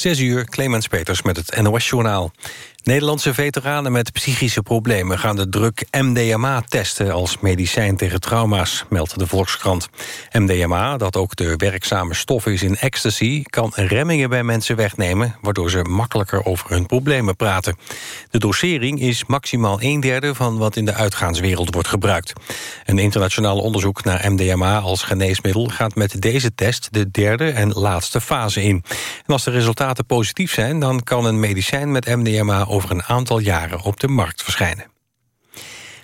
Zes uur, Clemens Peters met het NOS-journaal. Nederlandse veteranen met psychische problemen gaan de druk MDMA testen als medicijn tegen trauma's, meldt de Volkskrant. MDMA, dat ook de werkzame stof is in ecstasy, kan remmingen bij mensen wegnemen, waardoor ze makkelijker over hun problemen praten. De dosering is maximaal een derde van wat in de uitgaanswereld wordt gebruikt. Een internationaal onderzoek naar MDMA als geneesmiddel gaat met deze test de derde en laatste fase in. En als de resultaten positief zijn, dan kan een medicijn met MDMA over een aantal jaren op de markt verschijnen.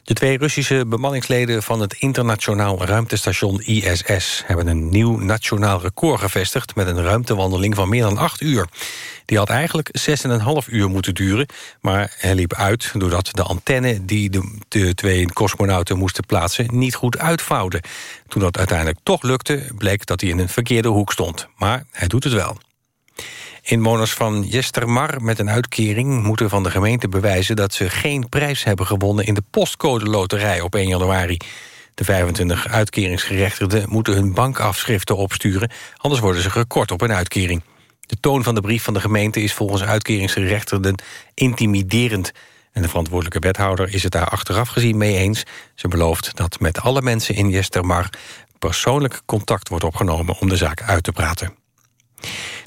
De twee Russische bemanningsleden van het internationaal ruimtestation ISS... hebben een nieuw nationaal record gevestigd... met een ruimtewandeling van meer dan acht uur. Die had eigenlijk 6,5 uur moeten duren, maar hij liep uit... doordat de antenne die de, de twee cosmonauten moesten plaatsen... niet goed uitvouwde. Toen dat uiteindelijk toch lukte, bleek dat hij in een verkeerde hoek stond. Maar hij doet het wel. Inwoners van Jestermar met een uitkering moeten van de gemeente bewijzen... dat ze geen prijs hebben gewonnen in de postcode loterij op 1 januari. De 25 uitkeringsgerechtigden moeten hun bankafschriften opsturen... anders worden ze gekort op een uitkering. De toon van de brief van de gemeente is volgens uitkeringsgerechtigden intimiderend. En de verantwoordelijke wethouder is het daar achteraf gezien mee eens. Ze belooft dat met alle mensen in Jestermar persoonlijk contact wordt opgenomen om de zaak uit te praten.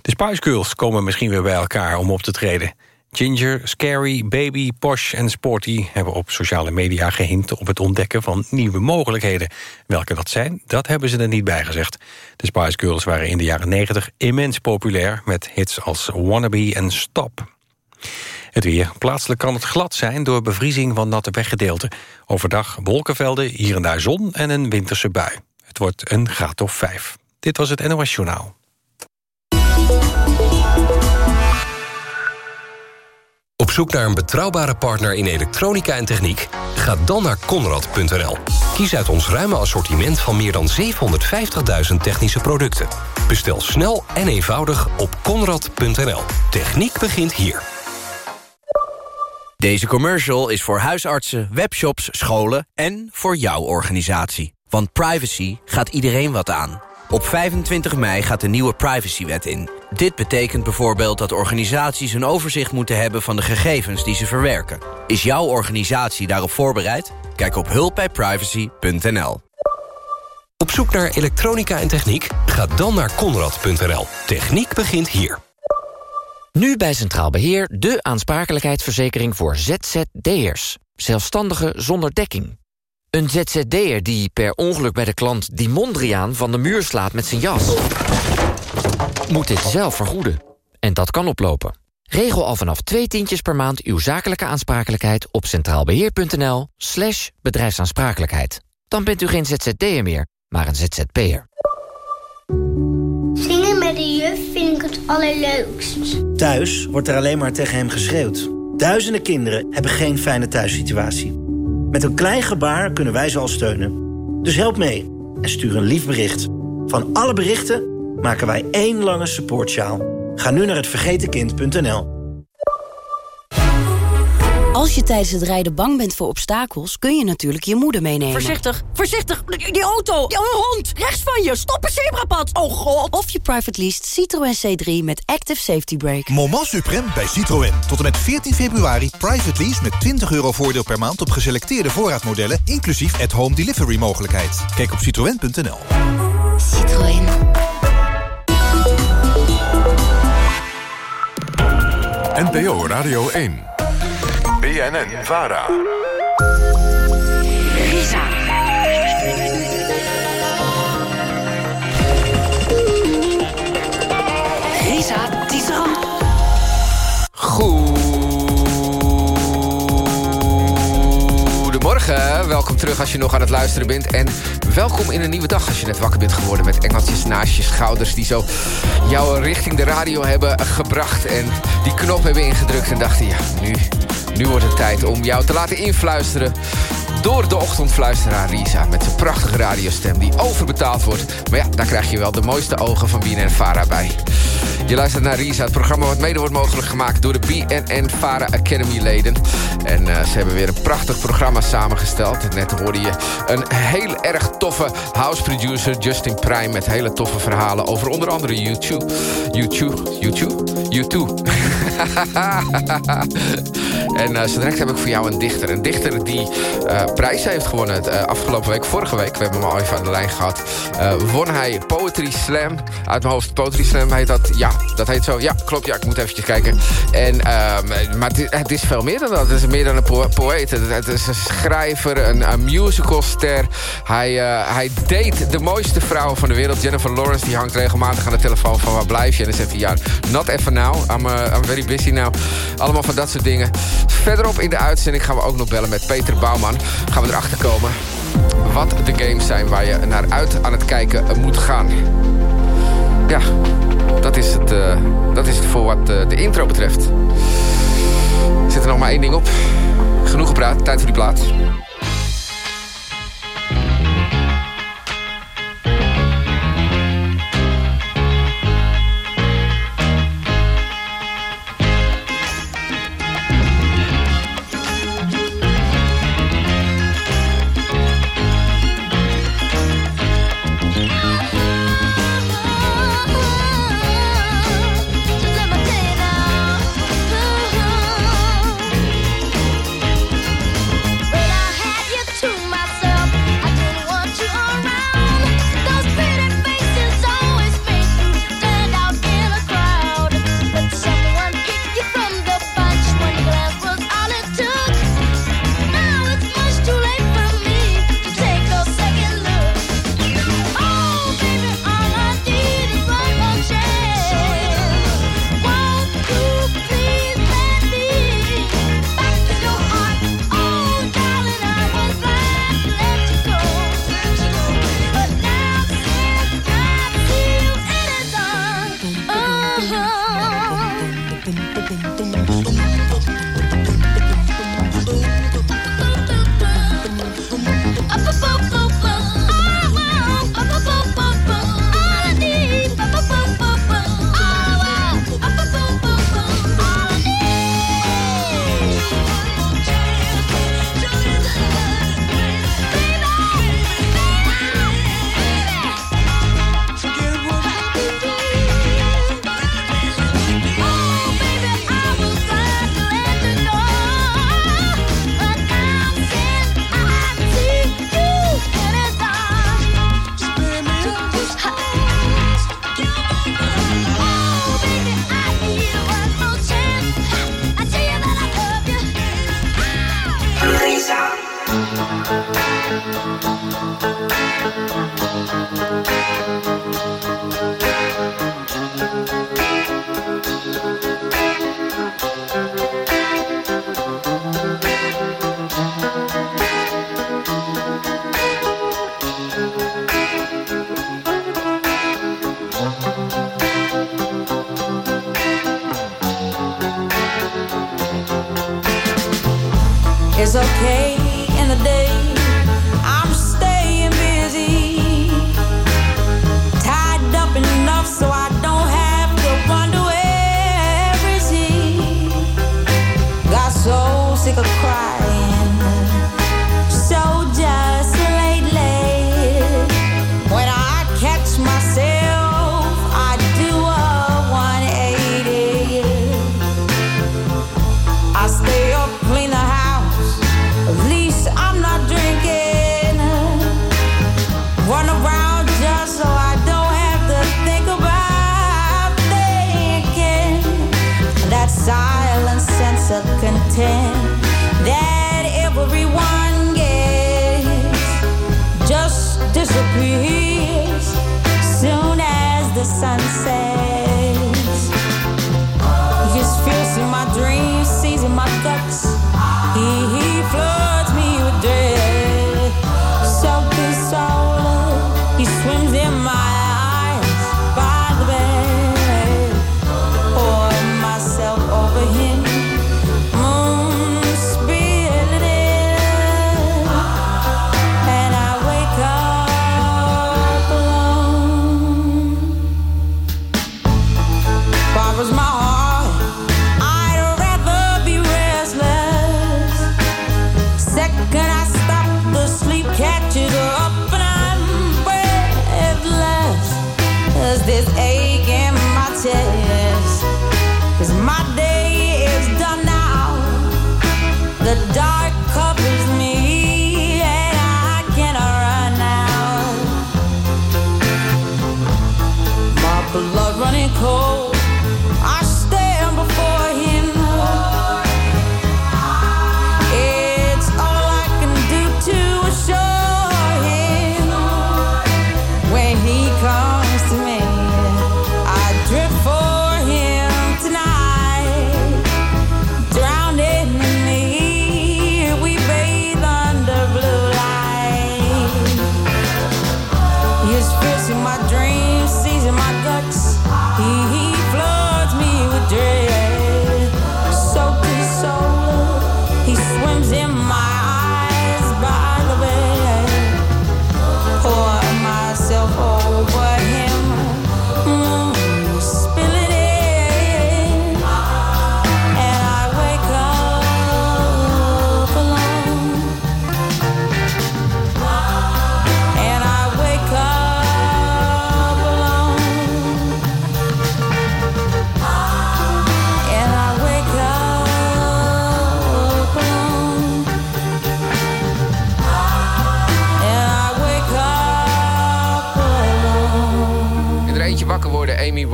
De Spice Girls komen misschien weer bij elkaar om op te treden. Ginger, Scary, Baby, Posh en Sporty hebben op sociale media gehint op het ontdekken van nieuwe mogelijkheden. Welke dat zijn, dat hebben ze er niet bij gezegd. De Spice Girls waren in de jaren 90 immens populair met hits als Wannabe en Stop. Het weer. Plaatselijk kan het glad zijn door bevriezing van natte weggedeelten. Overdag wolkenvelden, hier en daar zon en een winterse bui. Het wordt een graad of vijf. Dit was het NOS Journaal. Op zoek naar een betrouwbare partner in elektronica en techniek? Ga dan naar Conrad.nl. Kies uit ons ruime assortiment van meer dan 750.000 technische producten. Bestel snel en eenvoudig op Conrad.nl. Techniek begint hier. Deze commercial is voor huisartsen, webshops, scholen en voor jouw organisatie. Want privacy gaat iedereen wat aan. Op 25 mei gaat de nieuwe privacywet in. Dit betekent bijvoorbeeld dat organisaties een overzicht moeten hebben... van de gegevens die ze verwerken. Is jouw organisatie daarop voorbereid? Kijk op hulpbijprivacy.nl. Op zoek naar elektronica en techniek? Ga dan naar Conrad.nl. Techniek begint hier. Nu bij Centraal Beheer de aansprakelijkheidsverzekering voor ZZD'ers. Zelfstandigen zonder dekking. Een ZZD'er die per ongeluk bij de klant die Mondriaan van de muur slaat met zijn jas. Moet dit zelf vergoeden. En dat kan oplopen. Regel al vanaf twee tientjes per maand uw zakelijke aansprakelijkheid op centraalbeheer.nl slash bedrijfsaansprakelijkheid. Dan bent u geen ZZD'er meer, maar een ZZP'er. Zingen met de juf vind ik het allerleukst. Thuis wordt er alleen maar tegen hem geschreeuwd. Duizenden kinderen hebben geen fijne thuissituatie. Met een klein gebaar kunnen wij ze al steunen. Dus help mee en stuur een lief bericht. Van alle berichten maken wij één lange supportsjaal. Ga nu naar hetvergetenkind.nl. Als je tijdens het rijden bang bent voor obstakels... kun je natuurlijk je moeder meenemen. Voorzichtig, voorzichtig! Die auto! Die hond! Rechts van je! Stop een zebrapad! Oh god! Of je private lease Citroën C3 met Active Safety Brake. Moment supreme bij Citroën. Tot en met 14 februari private lease met 20 euro voordeel per maand... op geselecteerde voorraadmodellen, inclusief at-home delivery mogelijkheid. Kijk op citroën.nl. Citroën. NPO Radio 1. BNN Vara. Risa. Risa Tisserand. Goedemorgen, welkom terug als je nog aan het luisteren bent. En welkom in een nieuwe dag als je net wakker bent geworden... met engeltjes naast je schouders die zo jou richting de radio hebben gebracht... en die knop hebben ingedrukt en dachten, ja, nu, nu wordt het tijd om jou te laten influisteren door de ochtendfluisteraar Risa... met zijn prachtige radiostem die overbetaald wordt. Maar ja, daar krijg je wel de mooiste ogen van BNN Vara bij. Je luistert naar Risa, het programma wat mede wordt mogelijk gemaakt... door de BNN Vara Academy leden. En uh, ze hebben weer een prachtig programma samengesteld. Net hoorde je een heel erg toffe house producer... Justin Prime met hele toffe verhalen over onder andere YouTube. YouTube? YouTube? YouTube. en uh, zo direct heb ik voor jou een dichter. Een dichter die uh, prijs heeft gewonnen uh, afgelopen week. Vorige week, we hebben hem al even aan de lijn gehad. won hij Poetry Slam. Uit mijn hoofd Poetry Slam heet dat. Ja, dat heet zo. Ja, klopt. Ja, ik moet eventjes kijken. En, ehm, maar het, is veel meer dan dat. Het is meer dan een po poëet. Het, is een schrijver, een, musicalster. Hij, hij date de mooiste vrouw van de wereld. Jennifer Lawrence, die hangt regelmatig aan de telefoon van waar blijf je? En dan zegt hij, ja, not even now. I'm, I'm very busy now. Allemaal van dat soort dingen. Verderop in de uitzending gaan we ook nog bellen met Peter Bouwman. Gaan we erachter komen wat de games zijn waar je naar uit aan het kijken moet gaan. Ja, dat is het, uh, dat is voor wat uh, de intro betreft. Zit er nog maar één ding op. Genoeg gepraat, tijd voor die plaats.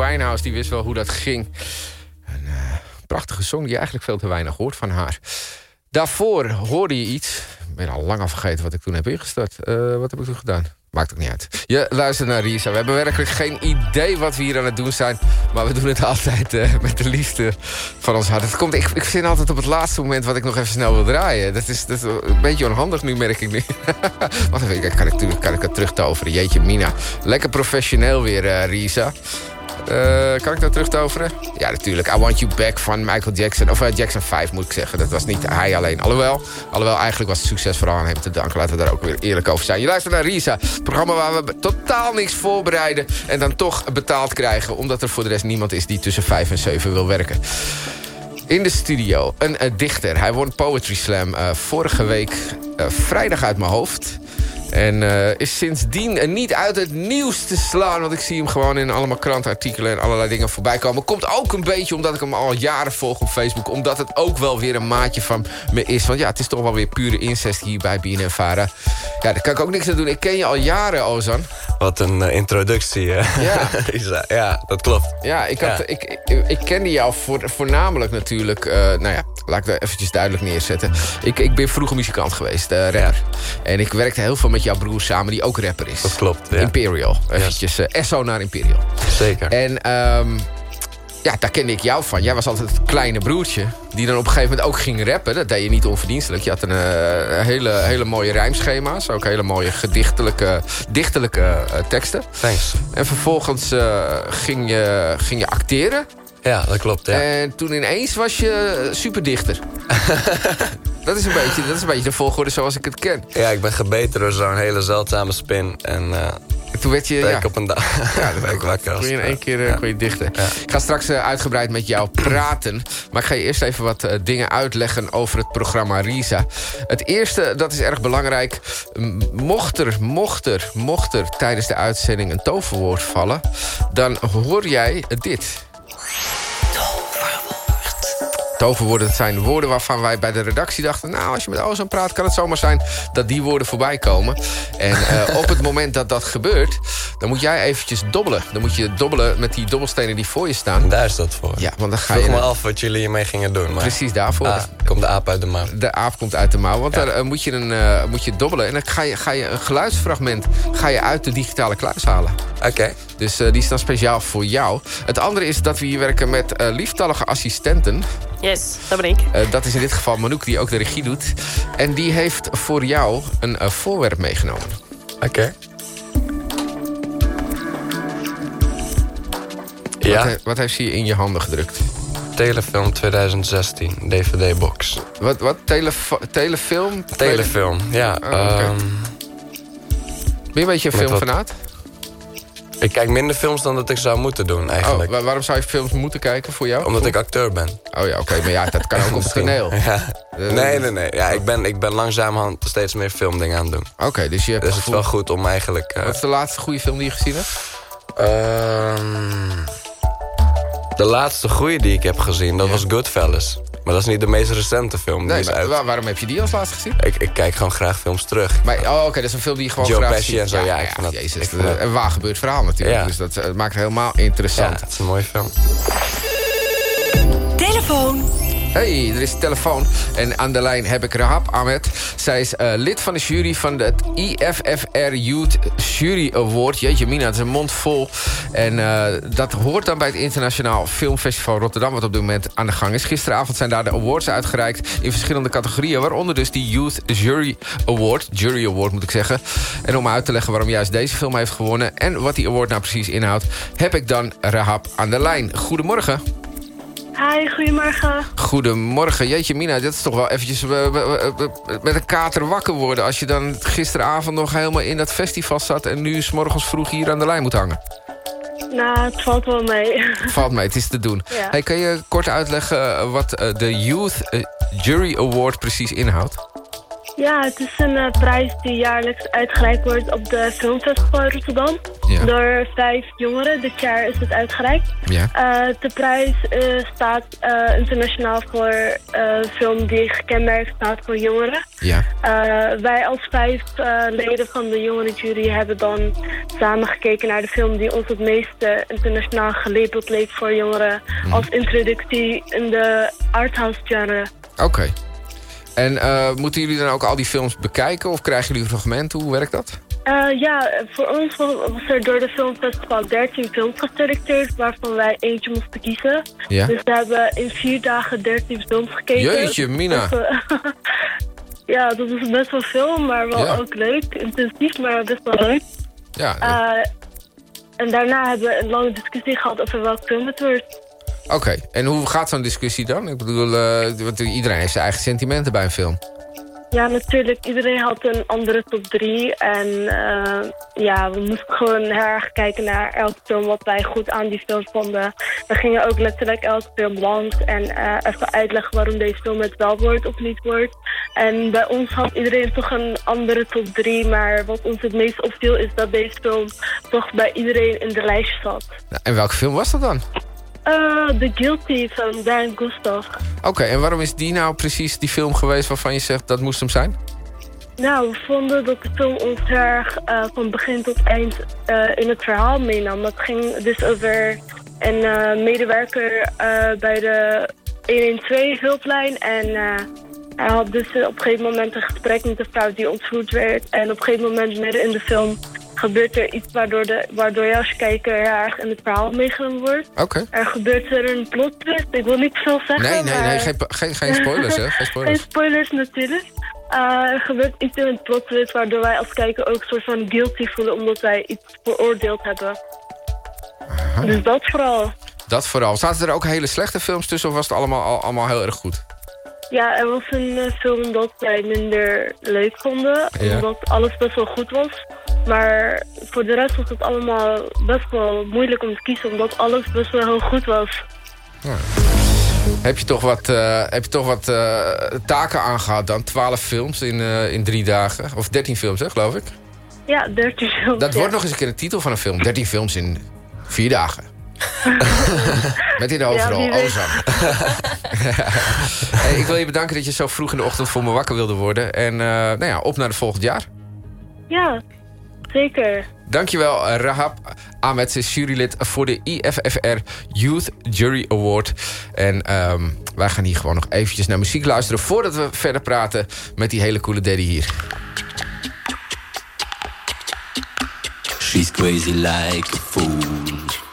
Winehouse, die wist wel hoe dat ging. Een eh, prachtige song die je eigenlijk veel te weinig hoort van haar. Daarvoor hoorde je iets. Ik ben al lang al vergeten wat ik toen heb ingestart. Eh, wat heb ik toen gedaan? Maakt ook niet uit. Je luistert naar Risa. We hebben werkelijk geen idee wat we hier aan het doen zijn. Maar we doen het altijd eh, met de liefde van ons hart. Het komt, ik, ik altijd op het laatste moment wat ik nog even snel wil draaien. Dat is, dat een beetje onhandig nu, merk ik nu. Wacht even, kan ik, kan ik het terugtoveren. Jeetje, Mina. Lekker professioneel weer, eh, Risa. Eh, kan ik dat terugtoveren? Ja, natuurlijk. I Want You Back van Michael Jackson. Of eh, Jackson 5 moet ik zeggen. Dat was niet hij alleen. Alhoewel, alhoewel eigenlijk was het succes vooral aan hem te danken. Laten we daar ook weer eerlijk over zijn. Je luistert naar Risa. Programma waar we totaal niks voorbereiden. En dan toch betaald krijgen. Omdat er voor de rest niemand is die tussen 5 en 7 wil werken. In de studio, een eh, dichter. Hij won Poetry Slam vorige week vrijdag uit mijn hoofd. En eh, is sindsdien eh, niet uit het nieuws te slaan. Want ik zie hem gewoon in allemaal krantartikelen en allerlei dingen voorbij komen. Komt ook een beetje omdat ik hem al jaren volg op Facebook. Omdat het ook wel weer een maatje van me is. Want ja, het is toch wel weer pure incest hier bij BNN Vara. Ja, daar kan ik ook niks aan doen. Ik ken je al jaren, Ozan. Wat een eh, introductie. eh. Ja. Isa. ja, dat klopt. Ja, ik, had, Ja. Ik, ik, ik kende jou voor, voornamelijk natuurlijk... eh, nou ja, laat ik dat eventjes duidelijk neerzetten. Ik, ik ben vroeger muzikant geweest, rapper. En ik werkte heel veel met jouw broer samen, die ook rapper is. Dat klopt, ja. Imperial. Eventjes eh, Esso naar Imperial. Zeker. En ehm, ja, daar kende ik jou van. Jij was altijd het kleine broertje. Die dan op een gegeven moment ook ging rappen. Dat deed je niet onverdienstelijk. Je had een eh, hele, hele mooie rijmschema's. Ook hele mooie gedichtelijke, dichtelijke eh, teksten. Thanks. En vervolgens ging, je, ging je acteren. Ja, dat klopt, ja. En toen ineens was je superdichter. dat, is een beetje, dat is een beetje de volgorde zoals ik het ken. Ja, ik ben gebeten door zo'n hele zeldzame spin. En eh toen werd je... Ja, op een dag ja, dat ben ik wakker. kon je in één keer eh, kon je dichten. Ik ga straks eh, uitgebreid met jou praten. Maar ik ga je eerst even wat dingen uitleggen over het programma Risa. Het eerste, dat is erg belangrijk. Mocht er, mocht er, mocht er tijdens de uitzending een toverwoord vallen... dan hoor jij dit. Toverwoorden, dat zijn woorden waarvan wij bij de redactie dachten... nou, als je met Ozan praat, kan het zomaar zijn dat die woorden voorbij komen. En eh, op het moment dat dat gebeurt, dan moet jij eventjes dobbelen. Dan moet je dobbelen met die dobbelstenen die voor je staan. Daar is dat voor. Ja, want dan ga Vroeg je... me af wat jullie hiermee gingen doen. Maar... Precies daarvoor. Ah, komt de aap uit de mouw. De aap komt uit de mouw. Want daar eh, moet, je een, eh, moet je dobbelen. En dan ga je, ga je een geluidsfragment ga je uit de digitale kluis halen. Oké. Dus eh, die is dan speciaal voor jou. Het andere is dat we hier werken met eh, lieftallige assistenten. Yes, dat ben ik. Eh, dat is in dit geval Manouk, die ook de regie doet. En die heeft voor jou een eh, voorwerp meegenomen. Oké. Wat, Ja, he- wat heeft ze je in je handen gedrukt? telefilm 2016, DVD-box. Wat, wat? Telefilm? Telefilm, ja. Oh, ehm, Ben je een beetje een wat- filmfanaat? Ik kijk minder films dan dat ik zou moeten doen, Oh, eigenlijk. wa- waarom zou je films moeten kijken voor jou? Omdat ik acteur ben. Oh ja, oké. maar ja, dat kan ook op het toneel. Ja. Eh, Nee, nee, nee. Ja, ik, ben, ik ben langzamerhand steeds meer filmdingen aan het doen. Oké, dus je hebt Dus het is wel goed om eigenlijk... eh, Wat is de laatste goede film die je gezien hebt? ehm, De laatste goeie die ik heb gezien, dat was Goodfellas. Maar dat is niet de meest recente film. die Nee, is maar uit. waar- waarom heb je die als laatste gezien? Ik, ik kijk gewoon graag films terug. Maar, oh, oké, dat is een film die je gewoon Joe graag Pesci ziet. en zo, ja, ik vind dat- Jezus, ik het, vind dat- een waar gebeurd verhaal natuurlijk. Ja. Dus dat eh, maakt het helemaal interessant. Ja, het is een mooie film. Telefoon. Hey, er is een telefoon. En aan de lijn heb ik Rahab Ahmed. Zij is eh, lid van de jury van het IFFR Youth Jury Award. Jeetje mina, het is een mond vol. En eh, dat hoort dan bij het Internationaal Filmfestival Rotterdam... wat op dit moment aan de gang is. Gisteravond zijn daar de awards uitgereikt in verschillende categorieën... waaronder dus die Youth Jury Award. Jury Award moet ik zeggen. En om uit te leggen waarom juist deze film heeft gewonnen... en wat die award nou precies inhoudt... heb ik dan Rahab aan de lijn. Goedemorgen. Hi, goedemorgen. Goedemorgen. Jeetje Mina, dit is toch wel eventjes eh, eh, eh, met een kater wakker worden... als je dan gisteravond nog helemaal in dat festival zat... en nu s morgens vroeg hier aan de lijn moet hangen. Nou, het valt wel mee. Valt mee, het is te doen. Ja. Hey, kan je kort uitleggen wat de Youth Jury Award precies inhoudt? Ja, het is een eh, prijs die jaarlijks uitgereikt wordt op de Filmfestival Rotterdam. Ja. Door vijf jongeren. Dit jaar is het uitgereikt. Ja. Eh, de prijs eh, staat internationaal voor film die gekenmerkt staat voor jongeren. Ja. Wij als vijf leden van de jongerenjury hebben dan samen gekeken naar de film die ons het meeste internationaal gelabeld leek voor jongeren. Mhm. Als introductie in de arthouse genre. Oké. En eh, moeten jullie dan ook al die films bekijken... of krijgen jullie fragmenten? Hoe werkt dat? Eh, ja, voor ons was er door de filmfestival 13 films geselecteerd, waarvan wij eentje moesten kiezen. Ja. Dus we hebben in vier dagen 13 films gekeken. Jeetje, Mina. Eh, ja, dat is best wel veel, maar wel Ja. ook leuk. Intensief, maar best wel leuk. Ja, en daarna hebben we een lange discussie gehad over welk film het wordt. Oké, en hoe gaat zo'n discussie dan? Ik bedoel, want iedereen heeft zijn eigen sentimenten bij een film. Ja, natuurlijk. Iedereen had een andere top 3. En eh, ja, we moesten gewoon heel erg kijken naar elke film wat wij goed aan die film vonden. We gingen ook letterlijk elke film langs en eh, even uitleggen waarom deze film het wel wordt of niet wordt. En bij ons had iedereen toch een andere top 3. Maar wat ons het meest opviel is dat deze film toch bij iedereen in de lijst zat. Nou, en welke film was dat dan? Eh, The Guilty van Dan Gustav. Oké, en waarom is die nou precies die film geweest waarvan je zegt dat moest hem zijn? Nou, we vonden dat de film ons erg eh, van begin tot eind eh, in het verhaal meenam. Het ging dus over een medewerker bij de 112-hulplijn. En hij had dus op een gegeven moment een gesprek met de vrouw die ontvoerd werd. En op een gegeven moment midden in de film gebeurt er iets waardoor, de, waardoor je als kijker heel erg in het verhaal meegenomen wordt. Oké. Er gebeurt er een plot twist. Ik wil niet veel zeggen, Nee, nee, nee, geen, geen, geen spoilers, hè? Geen spoilers. geen spoilers natuurlijk. Eh, er gebeurt iets in het plot twist waardoor wij als kijker ook een soort van guilty voelen omdat wij iets veroordeeld hebben. Dus dat vooral. Dat vooral. Zaten er ook hele slechte films tussen of was het allemaal, al- allemaal heel erg goed? Ja, er was een eh, film dat wij minder leuk vonden, Ja. omdat alles best wel goed was. Maar voor de rest was het allemaal best wel moeilijk om te kiezen, omdat alles best wel heel goed was. Heb je toch wat, eh, heb je toch wat eh, taken aangehad dan? 12 films in, in drie dagen. Of 13 films, hè, geloof ik. Ja, 13 films. Dat ja. wordt nog eens een keer de titel van een film. 13 films in vier dagen. Met in de hoofdrol, Ja, wie weet. Ozan. hey, ik wil je bedanken dat je zo vroeg in de ochtend voor me wakker wilde worden. En eh, nou ja, op naar het volgend jaar. Ja, zeker. Dankjewel, eh, Rahab Ahmed. Ze is jurylid voor de IFFR Youth Jury Award. En ehm, wij gaan hier gewoon nog eventjes naar muziek luisteren... voordat we verder praten met die hele coole daddy hier. She's crazy like a fool.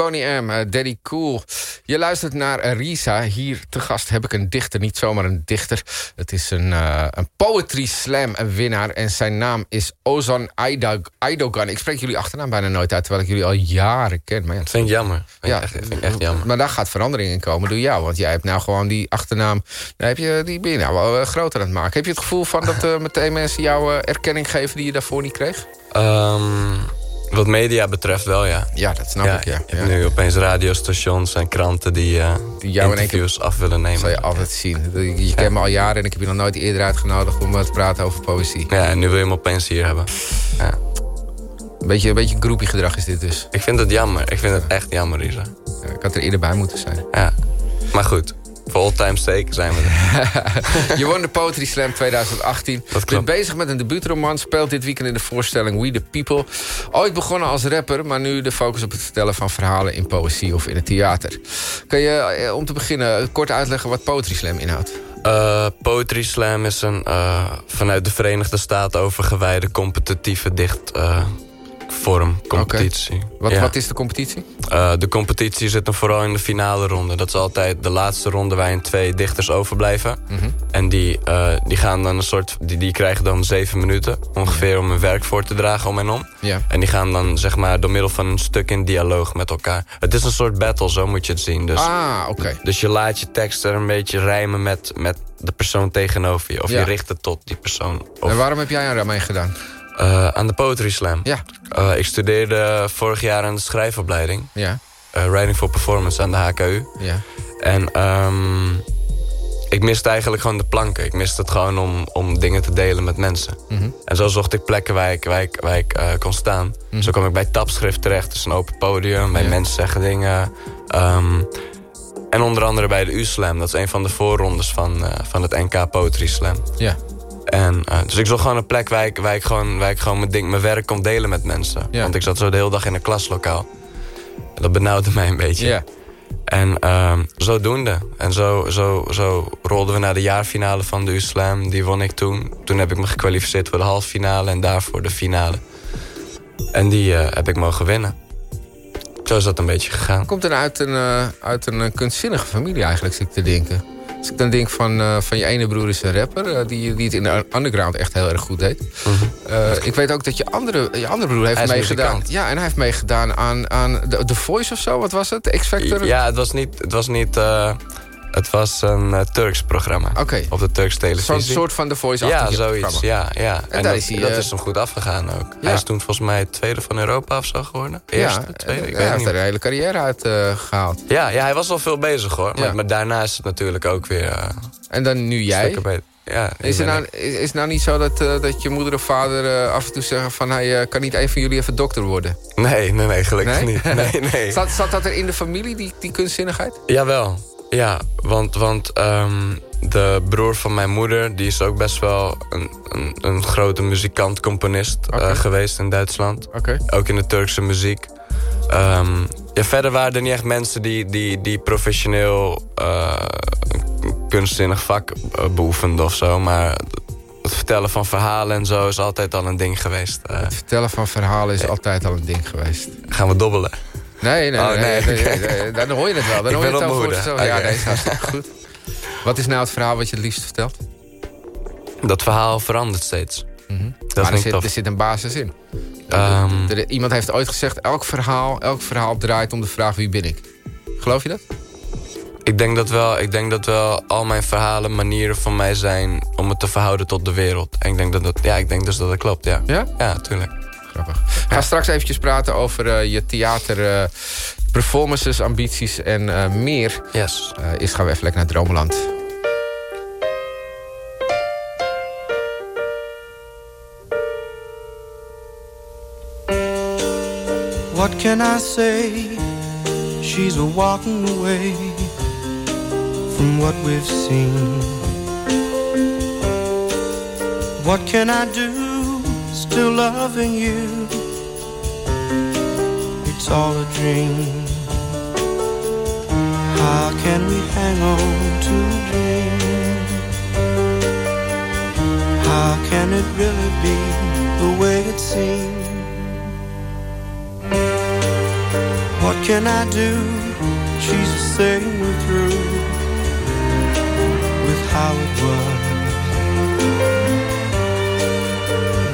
Bonnie M, eh, Daddy Cool. Je luistert naar Risa. Hier te gast heb ik een dichter, niet zomaar een dichter. Het is een, eh, een poetry slam winnaar en zijn naam is Ozan Aidogan. Ik spreek jullie achternaam bijna nooit uit, terwijl ik jullie al jaren ken. Maar ja, Vind ik jammer. Vind ja, ik echt, vind ik echt jammer. Maar daar gaat verandering in komen door jou. Want jij hebt nou gewoon die achternaam... Nou heb je, die ben je nou wel eh, groter aan het maken. Heb je het gevoel van dat meteen mensen jou eh, erkenning geven... die je daarvoor niet kreeg? Ehm, wat media betreft wel, ja. Ja, dat snap ik, ja. Je hebt nu opeens radiostations en kranten die, eh Die jou interviews af willen nemen. Dat zal je altijd zien. Je, je kent me al jaren en ik heb je nog nooit eerder uitgenodigd... om te praten over poëzie. Ja, en nu wil je hem opeens hier hebben. Ja. Een beetje, een beetje groepie gedrag is dit dus. Ik vind het jammer. Ik vind het echt jammer, Risa. Ja, ik had er eerder bij moeten zijn. Ja. Maar goed, voor all time sake zijn we er. Je won de Poetry Slam 2018. Je bent bezig met een debuutroman. Speelt dit weekend in de voorstelling We the People. Ooit begonnen als rapper, maar nu de focus op het vertellen van verhalen in poëzie of in het theater. Kan je eh, om te beginnen kort uitleggen wat Poetry Slam inhoudt? Eh, Poetry Slam is een eh, vanuit de Verenigde Staten overgewijde competitieve dicht vorm, competitie. Wat, Ja. wat is de competitie? Eh, de competitie zit hem vooral in de finale ronde. Dat is altijd de laatste ronde waarin twee dichters overblijven. Mhm. En die, eh, die gaan dan een soort. Die, die krijgen dan zeven minuten ongeveer om hun werk voor te dragen om en om. Ja. En die gaan dan zeg maar door middel van een stuk in dialoog met elkaar. Het is een soort battle, zo moet je het zien. Dus, Ah, oké. dus je laat je tekst er een beetje rijmen met, met de persoon tegenover je. Of je richt het tot die persoon. Of, En waarom heb jij aan mee gedaan? Eh, aan de Poetry Slam. Ja. Eh, ik studeerde vorig jaar aan de schrijfopleiding. Ja. Eh, Writing for Performance aan de HKU. Ja. En ehm, ik miste eigenlijk gewoon de planken. Ik miste het gewoon om, om dingen te delen met mensen. Mhm. En zo zocht ik plekken waar ik, waar ik, waar ik kon staan. Zo kwam ik bij Tapschrift terecht. Het is een open podium. Bij Ja. mensen zeggen dingen. Ehm, en onder andere bij de U-Slam. Dat is een van de voorrondes van, van het NK Poetry Slam. Ja. En, eh, dus ik zocht gewoon een plek waar ik, waar ik gewoon, waar ik gewoon mijn, ding, mijn werk kon delen met mensen. Ja. Want ik zat zo de hele dag in een klaslokaal. En dat benauwde mij een beetje. Ja. En ehm, zodoende. En zo, zo, zo rolden we naar de jaarfinale van de U-Slam. Die won ik toen. Toen heb ik me gekwalificeerd voor de halve finale en daarvoor de finale. En die eh, heb ik mogen winnen. Zo is dat een beetje gegaan. Komt er uit een, eh, uit een kunstzinnige familie eigenlijk, zit ik te denken. Als ik dan denk van, eh, van je ene broer is een rapper... eh, die, die het in de underground echt heel erg goed deed. Eh, ik weet ook dat je andere, je andere broer heeft meegedaan. Ja, en hij heeft meegedaan aan, aan The, Voice of zo. Wat was het? X-Factor? Ja, het was niet... Het was, niet, het was een eh, Turks programma. Oké. Op de Turks televisie. Zo'n soort van The Voice Ja, zoiets. Ja, ja. En, daar dat, is hij, dat eh, is hem goed afgegaan ook. Ja. Hij is toen volgens mij tweede van Europa of zo geworden. Eerste, ja, tweede, ik hij weet het heeft er een hele carrière uit eh, gehaald. Ja, ja, hij was al veel bezig hoor. Maar, Ja. maar daarna is het natuurlijk ook weer... eh, En dan nu jij. Ja, Is het, nou, is, is het nou niet zo dat, eh, dat je moeder of vader eh, af en toe zeggen van... Hey, eh, kan niet een van jullie even dokter worden? Nee, nee, nee, gelukkig niet. Nee, nee. Zat, zat dat er in de familie, die, die kunstzinnigheid? Jawel, ja. Want, want ehm, de broer van mijn moeder... die is ook best wel een, een, een grote muzikant, componist eh, geweest in Duitsland. Ook in de Turkse muziek. Ehm, ja, verder waren er niet echt mensen die, die, die professioneel eh, een kunstzinnig vak eh, beoefenden of zo. Maar het vertellen van verhalen en zo is altijd al een ding geweest. Het vertellen van verhalen is altijd al een ding geweest. gaan we dobbelen? Nee, nee, Oh, nee, nee, nee. dan hoor je het wel. Dan hoor je het wel voor zo. Ja, nee, is hartstikke goed. Wat is nou het verhaal wat je het liefst vertelt? Dat verhaal verandert steeds. Dat Mhm. maar er zit, er zit een basis in. Ehm, Er- iemand heeft ooit gezegd, elk verhaal, elk verhaal draait om de vraag wie ben ik. Geloof je dat? Ik denk dat wel. Ik denk dat wel al mijn verhalen manieren van mij zijn om het te verhouden tot de wereld. En ik denk dat dat, ja, ik denk dus dat dat klopt, ja. Ja? Ja, tuurlijk. Grappig. We gaan straks eventjes praten over eh, je theater, eh, performances, ambities en eh, meer. Yes. Eh, eerst gaan we even lekker naar Dromeland. What can I say? She's a walking away from what we've seen. What can I do? Still loving you. It's all a dream. How can we hang on to a dream? How can it really be the way it seems? What can I do? She's saying we're through with how it was.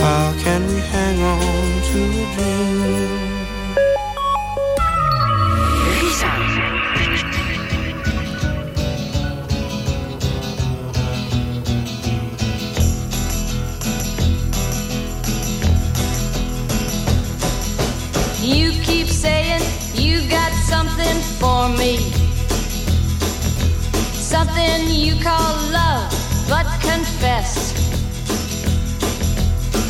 How can we hang on to a dream? You keep saying you got something for me. Something you call love, but confess.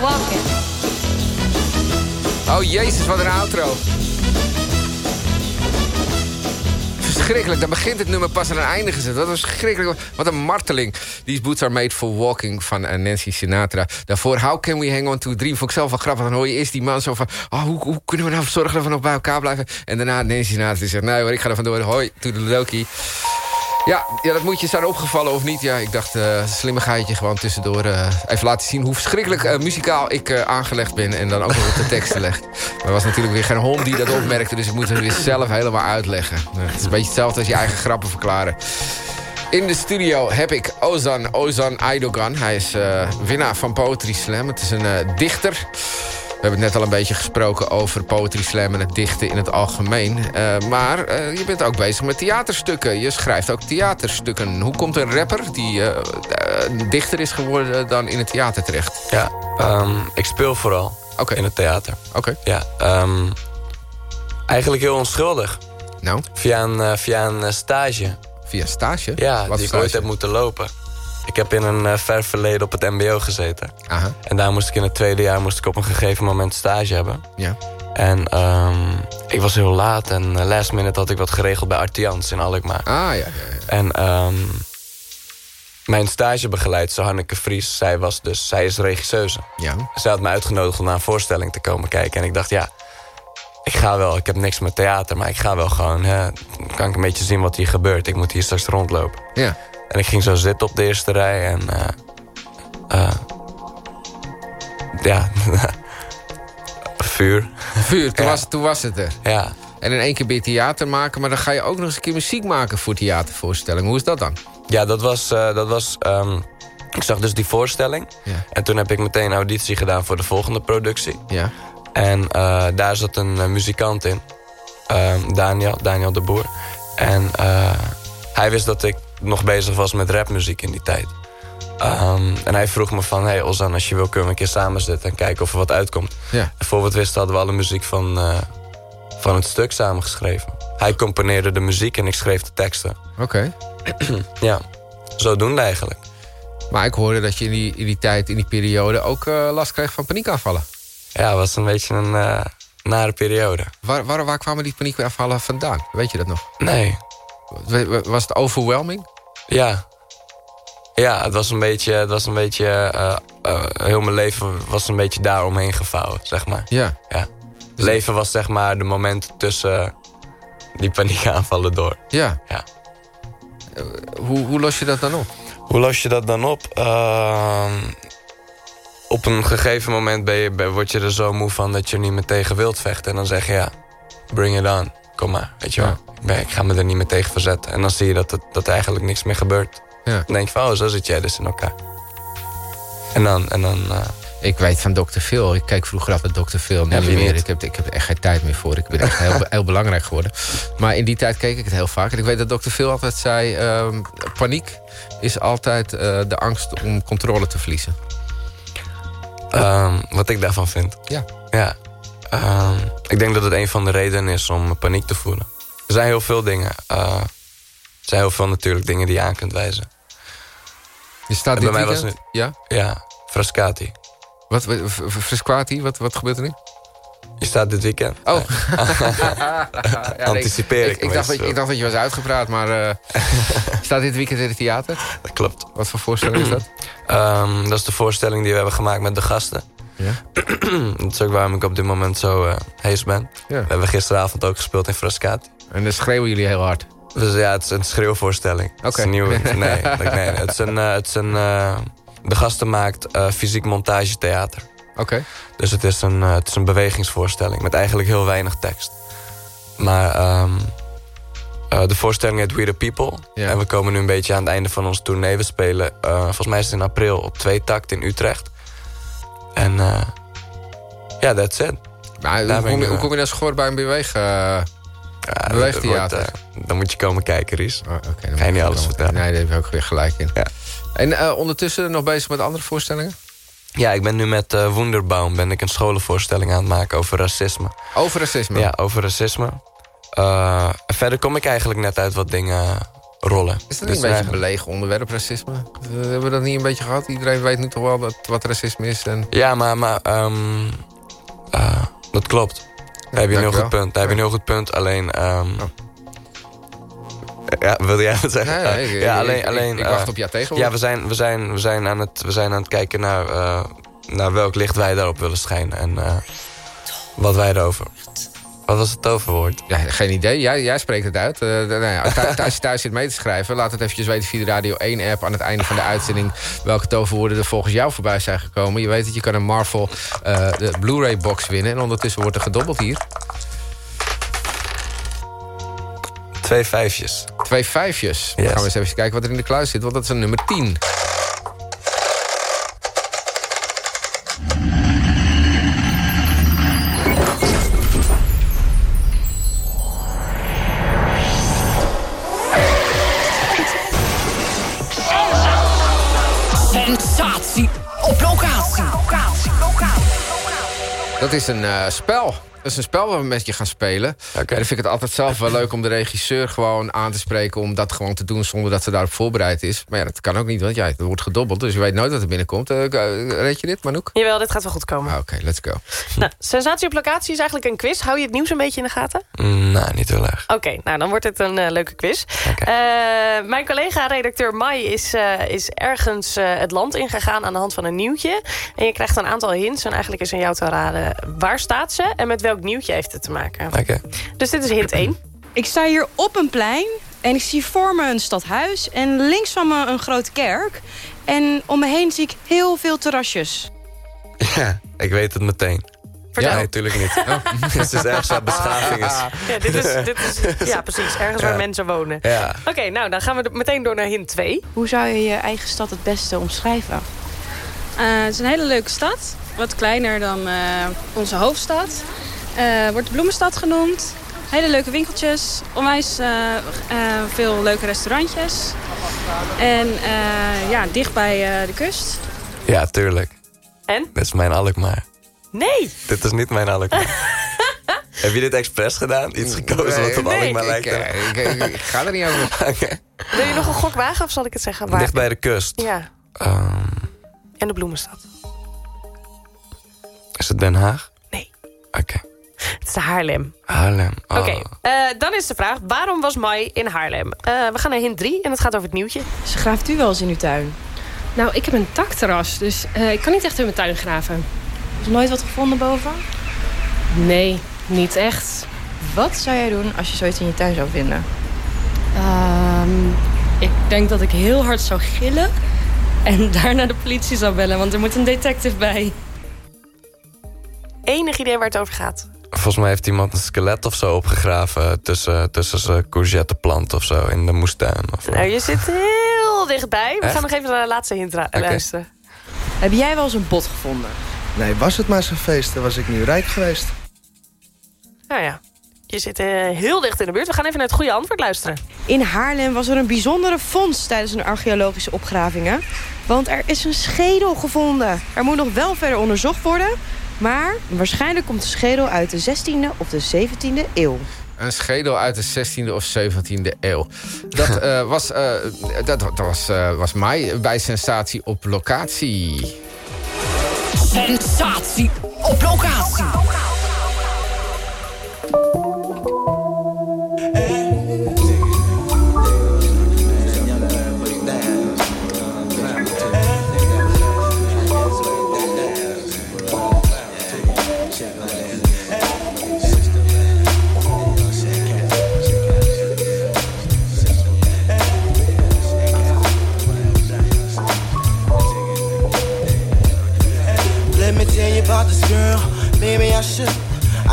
Walking. Oh jezus, wat een outro. verschrikkelijk. Dan begint het nummer pas en dan eindigen ze. Dat was verschrikkelijk. Wat een marteling. Die Boots Are Made for Walking van eh, Nancy Sinatra. Daarvoor How Can We Hang On To a Dream. Vond ik zelf wel grappig. Dan hoor je eerst die man zo van... Oh, hoe, hoe kunnen we nou zorgen dat we nog bij elkaar blijven? En daarna Nancy Sinatra die zegt... Nee hoor, ik ga er vandoor. Hoi, toedeledokie. Ja, ja, dat moet je zijn opgevallen of niet. Ja, ik dacht, uh, slimmigheidje gewoon tussendoor. Uh, even laten zien hoe verschrikkelijk uh, muzikaal ik aangelegd ben. En dan ook nog op de teksten leg. Maar er was natuurlijk weer geen hond die dat opmerkte. Dus ik moet het weer zelf helemaal uitleggen. het is een beetje hetzelfde als je eigen grappen verklaren. In de studio heb ik Ozan, Ozan Aydogan. Hij is winnaar van Poetry Slam. Het is een dichter... We hebben het net al een beetje gesproken over poetry slam en het dichten in het algemeen. Uh, maar uh, je bent ook bezig met theaterstukken. Je schrijft ook theaterstukken. Hoe komt een rapper die uh, dichter is geworden dan in het theater terecht? Ja, um, ik speel vooral okay. in het theater. Oké. Ja, um, eigenlijk heel onschuldig. Nou? Via een, via een stage. Via stage? Ja, Wat die stage? ik ooit heb moeten lopen. Ik heb in een uh, ver verleden op het mbo gezeten. Aha. En daar moest ik in het tweede jaar moest ik op een gegeven moment stage hebben. Ja. En um, ik was heel laat en uh, last minute had ik wat geregeld bij Artians in Alkmaar. Ah, ja, ja, ja. En um, mijn stagebegeleidster Hanneke Vries, zij, was dus, zij is regisseuse. Ja. Zij had me uitgenodigd om naar een voorstelling te komen kijken. En ik dacht, ja, ik ga wel. Ik heb niks met theater, maar ik ga wel gewoon... Hè, kan ik een beetje zien wat hier gebeurt. Ik moet hier straks rondlopen. Ja. En ik ging zo zitten op de eerste rij en... Uh, uh, ja, vuur. Vuur, toen, Ja. was, toen was het er. Ja. En in één keer ben je theater maken... maar dan ga je ook nog eens een keer muziek maken voor theatervoorstellingen. Hoe is dat dan? Ja, dat was... Uh, dat was um, ik zag dus die voorstelling. Ja. En toen heb ik meteen auditie gedaan voor de volgende productie. Ja. En uh, daar zat een uh, muzikant in. Um, Daniel, Daniel de Boer. En hij wist dat ik nog bezig was met rapmuziek in die tijd. Um, en hij vroeg me van... Hey Ozan, als je wil kunnen we een keer samen zitten... en kijken of er wat uitkomt. Ja. En voor we het wisten hadden we alle muziek van, uh, van het stuk samengeschreven. Hij componeerde de muziek en ik schreef de teksten. Oké. Okay. ja, zodoende eigenlijk. Maar ik hoorde dat je in die, in die tijd, in die periode... ook uh, last kreeg van paniekaanvallen. Ja, het was een beetje een uh, nare periode. Waar, waar, waar kwamen die paniekaanvallen vandaan? Weet je dat nog? Nee. Was het overwhelming? Ja. Ja, het was een beetje... Het was een beetje uh, uh, heel mijn leven was een beetje daaromheen gevouwen, zeg maar. Ja. ja. Dus leven was zeg maar de moment tussen die paniekaanvallen door. Ja. ja. hoe, hoe los je dat dan op? Hoe los je dat dan op? Uh, op een gegeven moment ben je, ben, word je er zo moe van dat je er niet meer tegen wilt vechten. En dan zeg je ja, bring it on. Kom maar, weet je wel. Ja. Ik ga me er niet meer tegen verzetten. En dan zie je dat, het, dat er eigenlijk niks meer gebeurt. Ja. Dan denk je van, oh, zo zit jij dus in elkaar. En dan... En dan uh, ik weet van Dr. Phil. Ik kijk vroeger altijd Dr. Phil. Nu niet wie meer. niet? Ik heb, ik heb er echt geen tijd meer voor. Ik ben echt heel, heel belangrijk geworden. Maar in die tijd keek ik het heel vaak. En ik weet dat Dr. Phil altijd zei... ehm, paniek is altijd uh, de angst om controle te verliezen. Um, wat ik daarvan vind? Ja. Ja. Um, ik denk dat het een van de redenen is om paniek te voelen. Er zijn heel veel dingen. Uh, er zijn heel veel natuurlijk dingen die je aan kunt wijzen. Je staat En dit bij mij weekend? was Ja? Ja, Frascati. Wat, Frascati? Wat, wat gebeurt er nu? Je staat dit weekend. Oh. ja, Anticipeer ik. Ik, ik, dacht dat, ik dacht dat je was uitgepraat, maar uh, staat dit weekend in het theater? Dat klopt. Wat voor voorstelling is dat? Um, dat is de voorstelling die we hebben gemaakt met de gasten. Ja. dat is ook waarom ik op dit moment zo uh, hees ben. We hebben gisteravond ook gespeeld in Frascati. En dan schreeuwen jullie heel hard? Dus ja, het is een schreeuwvoorstelling. Oké. Okay. Nee, nee, nee, het is een... Uh, het is een uh, de gasten maakt fysiek montagetheater. Oké. Okay. Dus het is, een, het is een bewegingsvoorstelling met eigenlijk heel weinig tekst. Maar um, uh, de voorstelling heet We The People. En we komen nu een beetje aan het einde van onze tournee. We spelen, volgens mij is het in april, op twee takt in Utrecht. En ja, yeah, that's it. Maar hoe kom, je, hoe kom je naar bij een beweeg, ja, beweegtheater? Wordt, dan moet je komen kijken, Ries. Oh, okay, Ga je niet alles vertellen. Nee, daar heb ik ook weer gelijk in. Ja. En ondertussen nog bezig met andere voorstellingen? Ja, ik ben nu met uh, Wonderbaum ben ik een scholenvoorstelling aan het maken over racisme. Over racisme? Ja, over racisme. Uh, verder kom ik eigenlijk net uit wat dingen rollen. Is dat niet dus een beetje een belegen onderwerp, racisme? Uh, hebben we dat niet een beetje gehad? Iedereen weet nu toch wel dat, wat racisme is? En... Ja, maar, maar um, dat klopt. Daar heb je een heel goed punt. Daar heb je een heel goed punt. Alleen, um, oh. Ja, wilde jij wat zeggen? Nee, nee, ik- ja, ik- alleen, ik- alleen, ik wacht eh, op jouw tegenwoordig. Ja, we zijn, we, zijn, we, zijn aan het, we zijn aan het kijken naar, eh, naar welk licht wij daarop willen schijnen. En eh, wat wij erover... Wat was het toverwoord? Ja, geen idee. Jij, jij spreekt het uit. Eh, nou ja, als je thuis zit mee te schrijven... laat het eventjes weten via de Radio 1-app... aan het einde van de uitzending... welke toverwoorden er volgens jou voorbij zijn gekomen. Je weet dat je kan een Marvel eh, de Blu-ray-box winnen. En ondertussen wordt er gedobbeld hier. Twee vijfjes. Twee vijfjes. Dan gaan we eens even kijken wat er in de kluis zit. Want dat is een nummer 10. Dat is een eh, spel. Dat is een spel waar we met je gaan spelen. En dan vind ik het altijd zelf wel leuk om de regisseur gewoon aan te spreken... om dat gewoon te doen zonder dat ze daarop voorbereid is. Maar ja, dat kan ook niet, want ja, er wordt gedobbeld. Dus je weet nooit wat er binnenkomt. Eh, reed je dit, Manouk? Jawel, dit gaat wel goed komen. Ah, Oké, let's go. Nou, sensatie op locatie is eigenlijk een quiz. Hou je het nieuws een beetje in de gaten? Mm, nou, niet heel erg. Oké, nou dan wordt het een eh, leuke quiz. Eh, mijn collega-redacteur Mai is, eh, is ergens eh, het land ingegaan aan de hand van een nieuwtje. En je krijgt een aantal hints en eigenlijk is aan jou te raden waar staat ze en met welk nieuwtje heeft het te maken. Oké. Dus dit is hint 1. Ik sta hier op een plein en ik zie voor me een stadhuis... en links van me een grote kerk. En om me heen zie ik heel veel terrasjes. Ja, ik weet het meteen. Vertel. Ja, nee, natuurlijk niet. Het is ergens waar beschaving is. Ja, dit is, dit is, ja precies. Ergens waar mensen wonen. Ja. Oké, nou dan gaan we meteen door naar hint 2. Hoe zou je je eigen stad het beste omschrijven? Eh, het is een hele leuke stad. Wat kleiner dan eh, onze hoofdstad. Eh, wordt de Bloemenstad genoemd. Hele leuke winkeltjes. Onwijs eh, eh, veel leuke restaurantjes. En eh, ja, dicht bij eh, de kust. Ja, tuurlijk. En? Dit is mijn Alkmaar. Nee! Dit is niet mijn Alkmaar. Heb je dit expres gedaan? Iets gekozen wat op Nee, Alkmaar lijkt? ik, ik, ik ga er niet over. Wil je nog een gok wagen of zal ik het zeggen? Waar? Dicht bij de kust. Ja, Ehm, en de Bloemenstad. is het Den Haag? Nee. Oké. Het is de Haarlem. Haarlem. Oh. Oké, eh, dan is de vraag, waarom was Mai in Haarlem? Eh, we gaan naar hint 3 en het gaat over het nieuwtje. Graaft u wel eens in uw tuin? Nou, ik heb een dakterras, dus eh, ik kan niet echt in mijn tuin graven. Is er nooit wat gevonden boven? Nee, niet echt. Wat zou jij doen als je zoiets in je tuin zou vinden? Ehm, ik denk dat ik heel hard zou gillen en daarna de politie zou bellen, want er moet een detective bij. Enig idee waar het over gaat? Volgens mij heeft iemand een skelet of zo opgegraven... tussen, tussen zijn courgetteplant of zo in de moestuin. Of, Nou, je zit heel dichtbij. We Echt? gaan nog even naar de laatste hint luisteren. Heb jij wel eens een bot gevonden? Nee, was het maar zo'n feest, dan was ik nu rijk geweest. Nou ja, je zit eh, heel dicht in de buurt. We gaan even naar het goede antwoord luisteren. In Haarlem was er een bijzondere vondst tijdens een archeologische opgravingen. Want er is een schedel gevonden. Er moet nog wel verder onderzocht worden. Maar waarschijnlijk komt de schedel uit de 16e of de 17e eeuw. Een schedel uit de 16e of 17e eeuw. Dat, eh, was, eh, dat, dat was, eh, was mij bij Sensatie op locatie. Sensatie op locatie.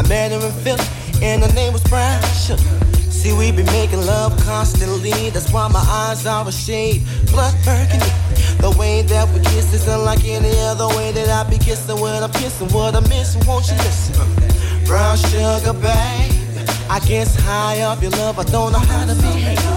Met her in Philly, and her name was Brown Sugar. See, we be making love constantly, that's why my eyes are a shade blood burgundy. The way that we kiss is unlike any other way that I be kissing when I'm kissing. What I'm missing, won't you listen? Brown sugar, babe. I guess high up your love, I don't know how to behave.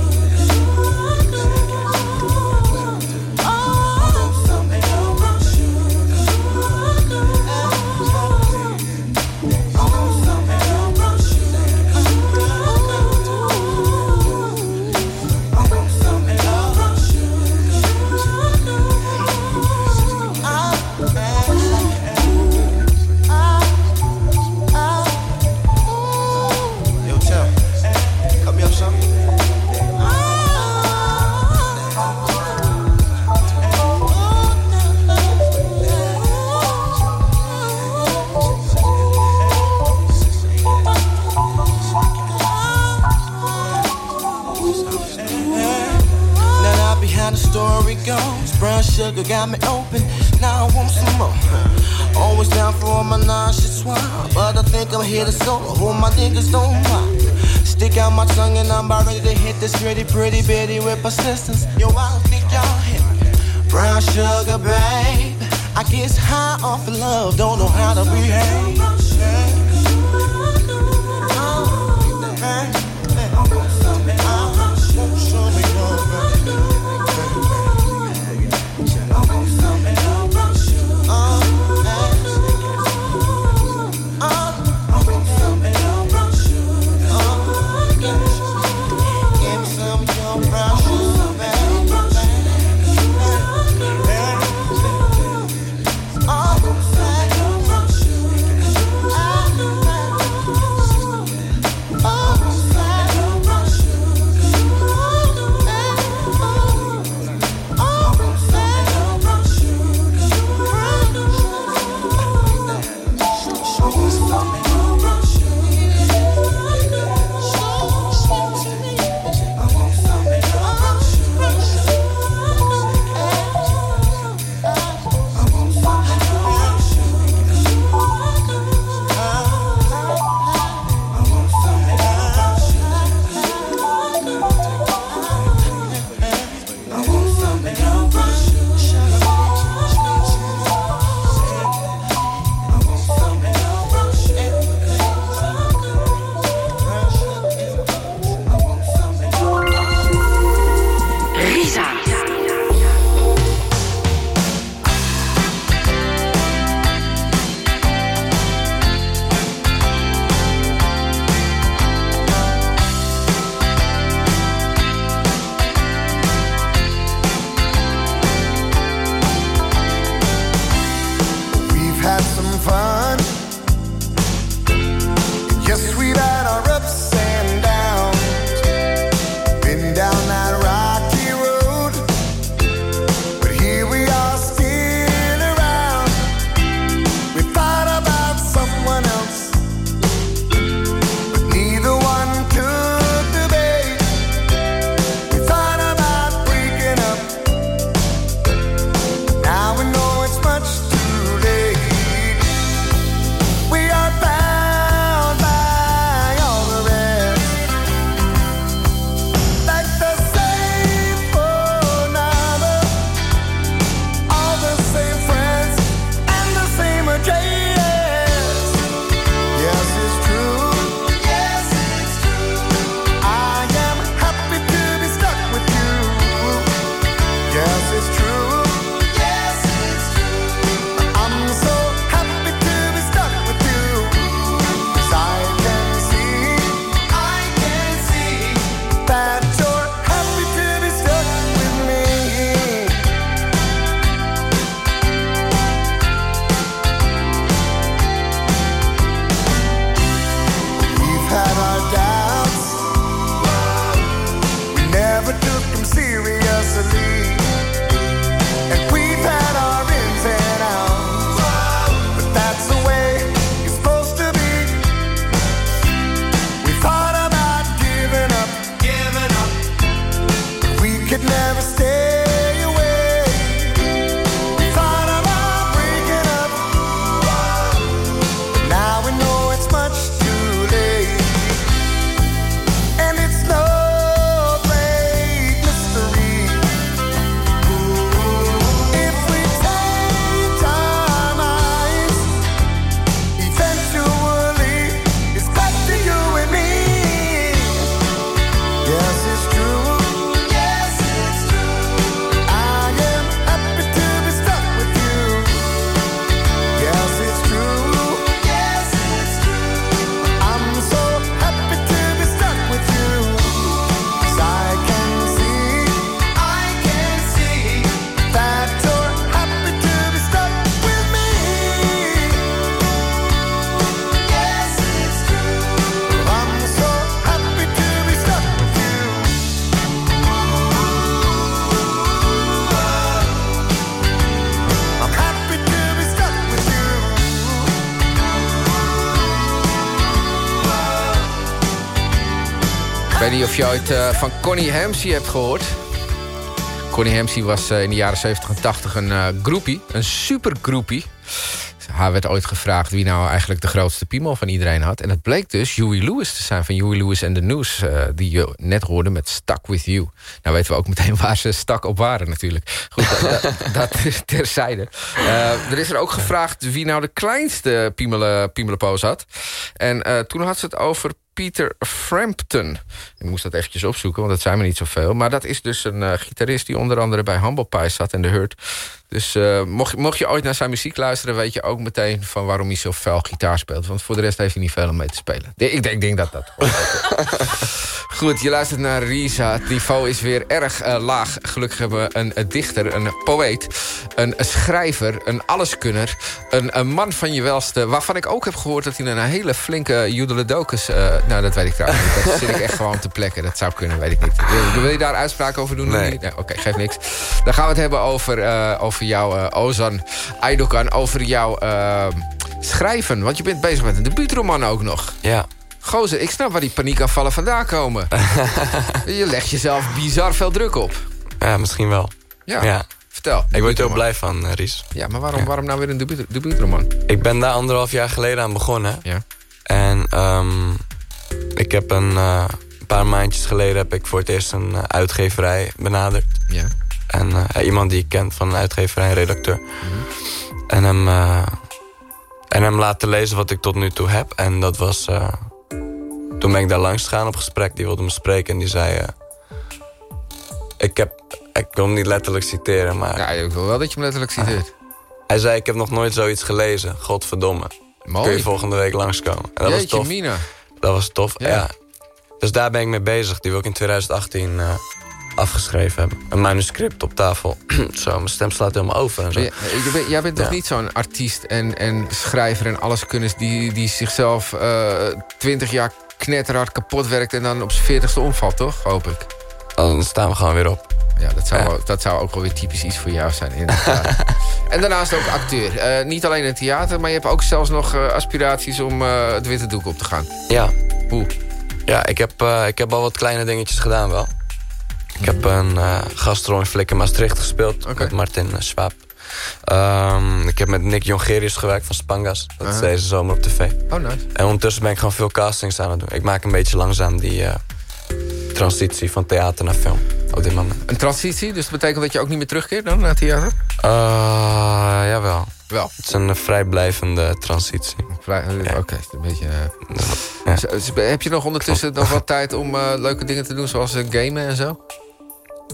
Sugar got me open. Now I want some more. Always down for all my nauseous swine. But I think I'm here to solo. Hold my niggas don't mind. Stick out my tongue and I'm about ready to hit this pretty, pretty bitty with persistence. Yo, I don't think y'all hit. Brown sugar, babe. I guess high off of love, don't know how to behave. Of je ooit eh, van Connie Hamsey hebt gehoord. Connie Hamsey was eh, in de jaren 70 en 80 een uh, groepie. Een super groepie. Haar werd ooit gevraagd wie nou eigenlijk de grootste piemel van iedereen had. En het bleek dus Huey Lewis te zijn van Huey Lewis en the News. Uh, die je net hoorde met Stuck With You. Nou weten we ook meteen waar ze stak op waren natuurlijk. Goed, dat, dat terzijde. Uh, er is er ook gevraagd wie nou de kleinste piemelen, piemelenpoos had. En uh, toen had ze het over Peter Frampton. Ik moest dat eventjes opzoeken, want dat zijn me niet zoveel. Maar dat is dus een uh, gitarist die onder andere bij Humble Pie zat en de Hurt. Dus uh, mocht, mocht je ooit naar zijn muziek luisteren... weet je ook meteen van waarom hij zo fel gitaar speelt. Want voor de rest heeft hij niet veel om mee te spelen. Ik denk, ik denk dat dat Goed, je luistert naar Risa. Het niveau is weer erg uh, laag. Gelukkig hebben we een, een, dichter, een poëet... een, schrijver, een alleskunner... Een, een, man van je welste... waarvan ik ook heb gehoord dat hij een hele flinke joedeledokus... nou, dat weet ik trouwens niet. Dat zit ik echt gewoon te plekken. Dat zou kunnen, weet ik niet. Wil, wil je daar uitspraak over doen? Nee. nee Oké, okay, geeft niks. Dan gaan we het hebben over... Uh, over over jouw uh, Ozan Aydogan, over jouw uh, schrijven. Want je bent bezig met een debuutroman ook nog. Ja. Gozer, ik snap waar die paniekaanvallen vandaan komen. je legt jezelf bizar veel druk op. Ja, misschien wel. Ja, ja. vertel. Ik word er heel blij van, uh, Ries. Ja, maar waarom, ja. waarom nou weer een debuut, debuutroman? Ik ben daar anderhalf jaar geleden aan begonnen. Ja. En um, ik heb een, uh, paar maandjes geleden... heb ik voor het eerst een uitgeverij benaderd. Ja. En uh, iemand die ik ken van een uitgeverij en redacteur. Mhm. Mm -hmm. En, hem, uh, en hem laten lezen wat ik tot nu toe heb. En dat was... Uh, toen ben ik daar langs gegaan op gesprek. Die wilde me spreken en die zei... ik heb... Ik wil hem niet letterlijk citeren, maar... Ja, ik wil wel dat je hem letterlijk citeert. hij zei, ik heb nog nooit zoiets gelezen. Godverdomme. Mooi. Kun je volgende week langskomen. En dat Jeetje, was tof. Mina. Dat was tof, ja. ja. Dus daar ben ik mee bezig. Die wil ik in 2018 afgeschreven hebben. Een manuscript op tafel. zo, mijn stem slaat helemaal over en zo. Jij, jij bent toch niet zo'n artiest en, en schrijver en alleskunnis... die, die zichzelf twintig jaar knetterhard kapot werkt... en dan op zijn veertigste omvalt, toch? Hoop ik. Dan staan we gewoon weer op. Ja, dat zou, Ja. Wel, dat zou ook wel weer typisch iets voor jou zijn, inderdaad. en daarnaast ook acteur. Eh, niet alleen in theater, maar je hebt ook zelfs nog eh, aspiraties... om eh, het witte doek op te gaan. Ja. Hoe? Ja, ik heb, eh, ik heb al wat kleine dingetjes gedaan wel. Ik heb een uh, gastrol in Flik in Maastricht gespeeld. Met Martin uh, Swaap. Um, ik heb met Nick Jongerius gewerkt van Spangas. Dat is Ah. deze zomer op tv. Oh, nice. En ondertussen ben ik gewoon veel castings aan het doen. Ik maak een beetje langzaam die uh, transitie van theater naar film. Op dit moment. Een transitie, dus dat betekent dat je ook niet meer terugkeert dan naar het theater? Uh, jawel. Wel. Het is een vrijblijvende transitie. Vrij. Oké, is een beetje... eh, Ja. z- Heb je nog ondertussen nog wat tijd om eh, leuke dingen te doen... zoals eh, gamen en zo?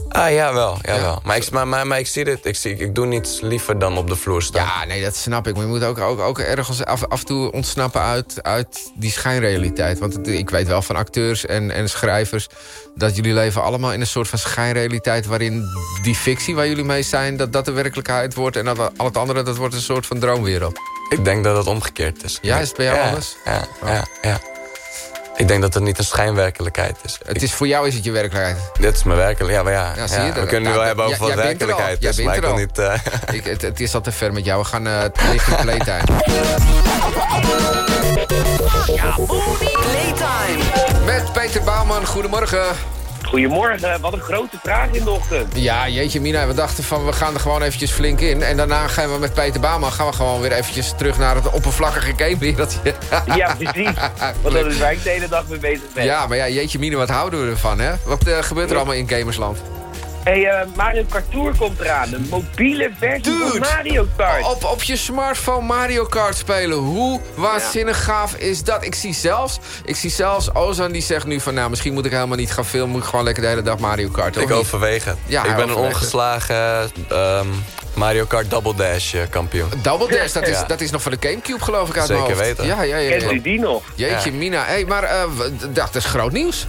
Ah, jawel, jawel. Ja. Maar, ik, maar, maar, maar ik zie dit. Ik, zie, ik doe niets liever dan op de vloer staan. Ja, nee, dat snap ik. Maar je moet ook, ook, ook ergens af, af en toe ontsnappen uit, uit die schijnrealiteit. Want het- ik weet wel van acteurs en, en schrijvers... dat jullie leven allemaal in een soort van schijnrealiteit... waarin die fictie waar jullie mee zijn, dat dat de werkelijkheid wordt... en dat al het andere, dat wordt een soort van droomwereld. Ik denk dat het omgekeerd is. Ja, is het bij jou ja, anders? Ja, Oh. ja, ja. Ik denk dat het niet een schijnwerkelijkheid is. Het is voor jou is het je werkelijkheid. Dit is mijn werkelijkheid. Ja, maar ja. Ja, zie je, ja, we kunnen nu nou, wel hebben jij- over wat jij bent er al. werkelijkheid is. bent Maar ik er wil niet... eh, Ik, het, het is al te ver met jou. We gaan uh, richting playtime. Playtime. Met Peter Bouwman, goedemorgen. Goedemorgen, wat een grote vraag in de ochtend. Ja, jeetje mina, we dachten van we gaan er gewoon eventjes flink in. En daarna gaan we met Peter Bouwman gaan we gewoon weer eventjes terug naar het oppervlakkige gamewereldje. Ja, precies. Want dat is waar ik de hele dag mee bezig ben. Ja, maar ja, jeetje mina, wat houden we ervan, hè? Wat eh, gebeurt er allemaal in Gamersland? Hey, eh, Mario Kart Tour komt eraan. Een mobiele versie van Mario Kart. Op, op je smartphone Mario Kart spelen. Hoe waanzinnig gaaf is dat? Ik zie zelfs, ik zie zelfs Ozan die zegt nu van... nou, misschien moet ik helemaal niet gaan filmen. Moet ik gewoon lekker de hele dag Mario Kart. ik het. Ja, ik ben een ongeslagen ehm, Mario Kart Double Dash eh, kampioen. Double Dash, dat is, Ja. dat is nog van de Gamecube geloof ik uit Zeker mijn hoofd. weten. Ja, ja, ja. Kent ja. u die nog? Jeetje Ja. mina. Hey, maar eh, w- dat is groot nieuws.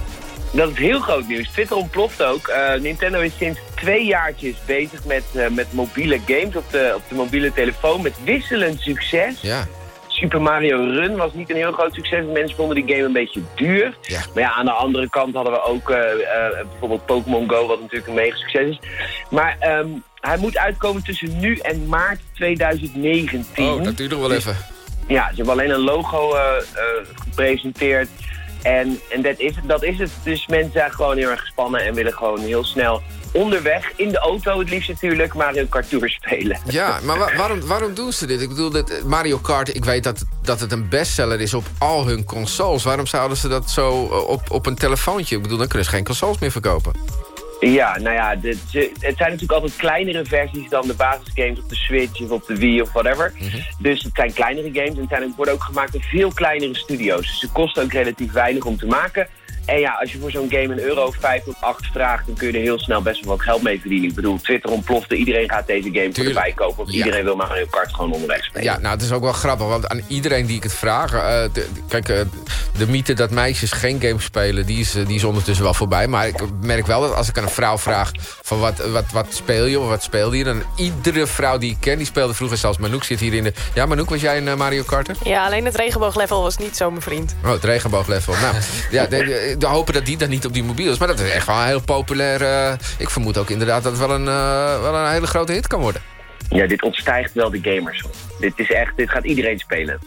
Dat is heel groot nieuws. Twitter ontploft ook. Eh, Nintendo is sinds twee jaartjes bezig met, eh, met mobiele games op de, op de mobiele telefoon. Met wisselend succes. Ja. Super Mario Run was niet een heel groot succes. Mensen vonden die game een beetje duur. Ja. Maar ja, aan de andere kant hadden we ook eh, bijvoorbeeld Pokémon Go, wat natuurlijk een mega succes is. Maar ehm, hij moet uitkomen tussen nu en maart 2019. Oh, dat duurt nog wel even. Ja, ze hebben alleen een logo gepresenteerd. En, en dat, is, dat is het. Dus mensen zijn gewoon heel erg gespannen en willen gewoon heel snel onderweg, in de auto het liefst natuurlijk, Mario Kart Tour spelen. Ja, maar wa- waarom, waarom doen ze dit? Ik bedoel, dit, Mario Kart, ik weet dat, dat het een bestseller is op al hun consoles. Waarom zouden ze dat zo eh, op, op een telefoontje? Ik bedoel, dan kunnen ze geen consoles meer verkopen. Ja, nou ja, ze- het zijn natuurlijk altijd kleinere versies dan de basisgames op de Switch of op de Wii of whatever. Dus het zijn kleinere games en het zijn, worden ook gemaakt door veel kleinere studio's. Dus ze kosten ook relatief weinig om te maken. En ja, als je voor zo'n game een euro 5 tot 8 vraagt, dan kun je er heel snel best wel wat geld mee verdienen. Ik bedoel, Twitter ontplofte, iedereen gaat deze game voor erbij kopen. Want Ja. iedereen wil Mario Kart gewoon onderweg spelen. Ja, nou, het is ook wel grappig, want aan iedereen die ik het vraag... eh, de- kijk, eh, de mythe dat meisjes geen games spelen, die is, eh, die is ondertussen wel voorbij. Maar ik merk wel dat als ik aan een vrouw vraag van wat, wat, wat speel je of wat speelde je... dan iedere vrouw die ik ken, die speelde vroeger zelfs Manouk zit hier in de... Ja, Manouk, was jij een eh, Mario Karter? Ja, alleen het regenbooglevel was niet zo mijn vriend. Oh, het regenbooglevel. Nou, ja, de- de- we hopen dat die dan niet op die mobiel is. Maar dat is echt wel een heel populair... eh, ik vermoed ook inderdaad dat het wel een, eh, wel een hele grote hit kan worden. Ja, dit ontstijgt wel de gamers. Dit is echt, dit gaat iedereen spelen.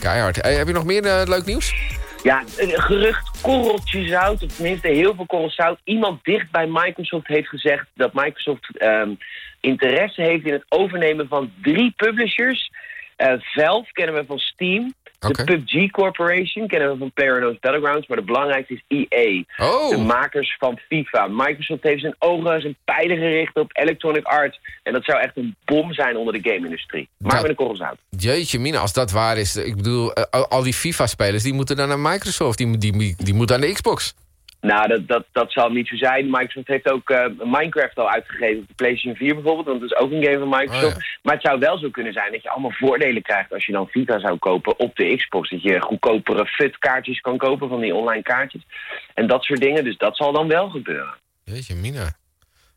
Keihard. Hey, heb je nog meer eh, leuk nieuws? Ja, een gerucht korreltje zout, of tenminste heel veel korrel zout. Iemand dicht bij Microsoft heeft gezegd dat Microsoft ehm, interesse heeft in het overnemen van drie publishers. Eh Valve kennen we van Steam. De PUBG Corporation kennen we van PlayerUnknown's Battlegrounds. Maar de belangrijkste is EA. Oh. De makers van FIFA. Microsoft heeft zijn ogen, zijn pijlen gericht op Electronic Arts. En dat zou echt een bom zijn onder de game-industrie. Maar Dat- met een korrel zout. Jeetje mina, als dat waar is. Ik bedoel, eh, al, al die FIFA-spelers, die moeten dan naar Microsoft. Die, die, die, die moeten aan de Xbox. Nou, dat, dat, dat zal niet zo zijn. Microsoft heeft ook eh, Minecraft al uitgegeven op de PlayStation 4 bijvoorbeeld. Want dat is ook een game van Microsoft. Maar het zou wel zo kunnen zijn dat je allemaal voordelen krijgt als je dan FIFA zou kopen op de Xbox. Dat je goedkopere FUT-kaartjes kan kopen van die online kaartjes. En dat soort dingen. Dus dat zal dan wel gebeuren. Jeetje mina.